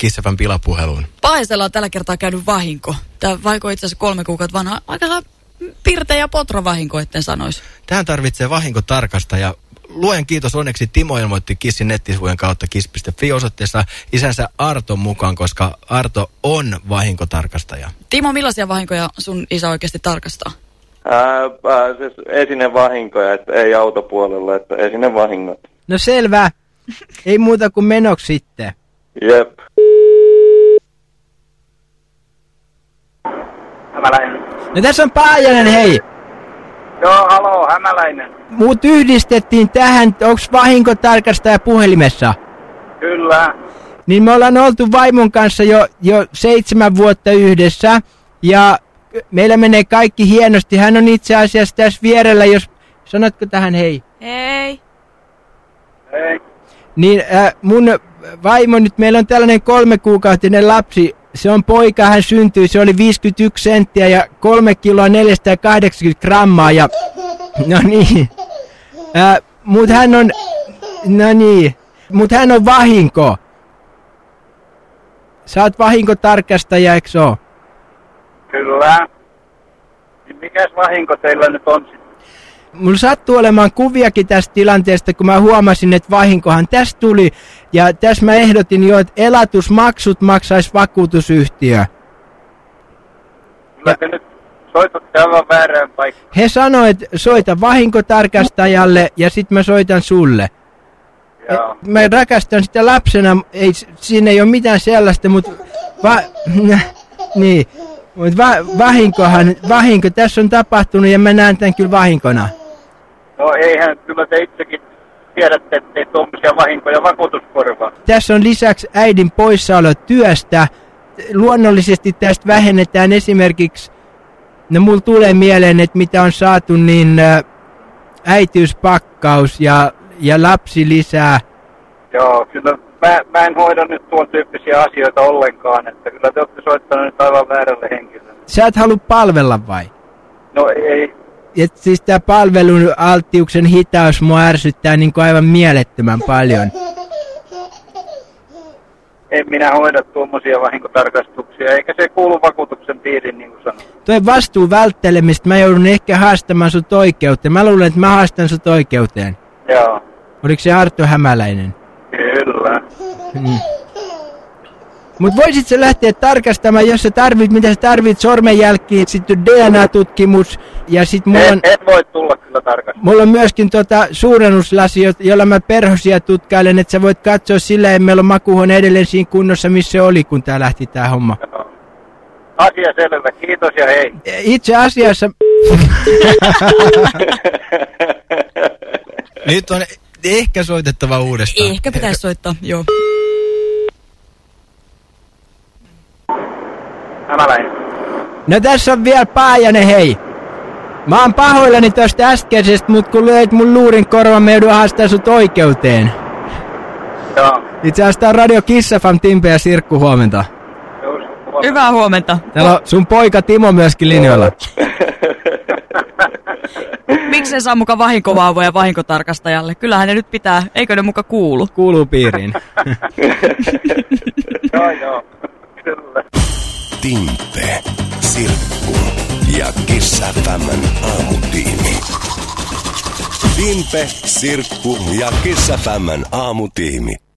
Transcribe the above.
Kissafan pilapuheluun. Paisella on tällä kertaa käynyt vahinko. Tämä vahinko on itse asiassa kolme kuukautta vanha. Aika pirte ja potra vahinko, etten sanoisi. Tähän tarvitsee vahinkotarkastaja. Luen kiitos, onneksi Timo ilmoitti Kissin nettisivujen kautta kiss.fi osoitteessa isänsä Arto mukaan, koska Arto on vahinkotarkastaja. Timo, millaisia vahinkoja sun isä oikeasti tarkastaa? Ää, ää, siis esinevahinkoja, että ei autopuolella, että esinevahingot. No selvä. Ei muuta kuin menoksi sitten. Jep. Hämäläinen. No tässä on Paajanen, hei. Joo, haloo, Hämäläinen. Muut yhdistettiin tähän, onks vahinkotarkastaja puhelimessa? Kyllä. Niin me ollaan oltu vaimon kanssa jo, jo seitsemän vuotta yhdessä. Ja meillä menee kaikki hienosti. Hän on itse asiassa tässä vierellä, jos... Sanotko tähän hei? Hei. Ei. Niin äh, mun vaimo nyt, meillä on tällainen kolmekuukautinen lapsi. Se on poika, hän syntyi, se oli 51 senttiä ja 3 kiloa 480 grammaa ja... No niin. Äh, mut hän on... No niin. Mut hän on vahinko. Sä oot vahinkotarkastaja, eikö oo? Kyllä. Niin mikäs vahinko teillä nyt on sitten? Mulla sattuu olemaan kuviakin tästä tilanteesta, kun mä huomasin, että vahinkohan tästä tuli. Ja tässä mä ehdotin jo, että elatusmaksut maksaisi vakuutusyhtiö. Kyllä te nyt soitatte aivan väärään paikkaan. He sanoivat, että soita vahinkotarkastajalle ja sitten mä soitan sulle. Joo. Mä rakastan sitä lapsena, ei, siinä ei ole mitään sellaista, mutta va, niin, mut va, vahinkohan, vahinko tässä on tapahtunut ja mä näen tämän kyllä vahinkona. No eihän, kyllä te itsekin tiedätte, ettei tuommoisia vahinkoja vakuutuskorvaa. Tässä on lisäksi äidin poissaolo työstä. Luonnollisesti tästä vähennetään esimerkiksi, no mulla tulee mieleen, että mitä on saatu, niin ä, äitiyspakkaus ja, ja lapsi lisää. Joo, kyllä mä, mä en hoida nyt tuon tyyppisiä asioita ollenkaan, että kyllä te olette soittaneet nyt aivan väärälle henkilölle. Sä et halua palvella vai? No ei, Et siis tää palvelun alttiuksen hitaus mua ärsyttää niin kuin aivan mielettömän paljon. en minä hoida tuommoisia vahinkotarkastuksia, eikä se kuulu vakuutuksen piiriin, niin kuin sanoin. Toi vastuu välttelemistä mä joudun ehkä haastamaan sut oikeuteen. Mä luulen, että mä haastan sut oikeuteen. Joo, Oliko se Arto Hämäläinen? kyllä. Niin. Mut voisit sä lähteä tarkastamaan, jos sä tarvit, mitä sä tarvit, sormenjälkiä, sitten DNA-tutkimus ja sit mulla on, En, en voi tulla kyllä tarkastamaan. mulla on myöskin tota suurennuslasi, jo- jolla mä perhosia tutkailen, että sä voit katsoa sillä, että meillä on makuuhuone edelleen siinä kunnossa, missä se oli, kun tää lähti tää homma. Joo. Asia selvä, kiitos ja hei. Itse asiassa, Nyt on ehkä soitettava uudestaan. Ehkä pitäisi soittaa, joo. No tässä on vielä Paajanen, hei. Mä oon pahoillani tosta äskeisestä, mut kun löit mun luurin korvan, mä joudun haastaa sut oikeuteen. Joo, Itse asiassa tää on Radio Kissafam, Timpe ja Sirkku, huomenta. just. Hyvää huomenta. Täällä on sun poika Timo myöskin linjoilla. Miksi se saa muka vahinkovauvoja vahinkotarkastajalle? Kyllähän ne nyt pitää, eikö ne muka kuulu? Kuuluu piiriin. Joo, joo. Kyllä. Timpe, Sirkku ja Kissapämmän aamutiimi. Timpe, Sirkku ja Kissapämmän aamutiimi.